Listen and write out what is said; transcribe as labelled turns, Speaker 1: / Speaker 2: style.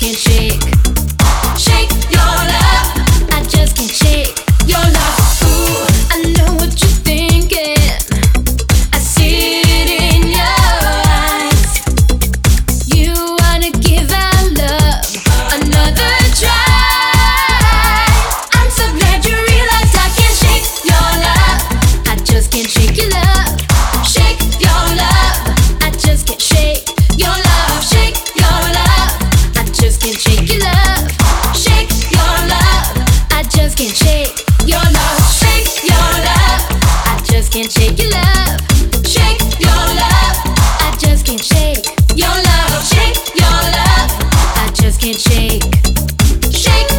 Speaker 1: can't shake. shake